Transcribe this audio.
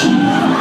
Jesus.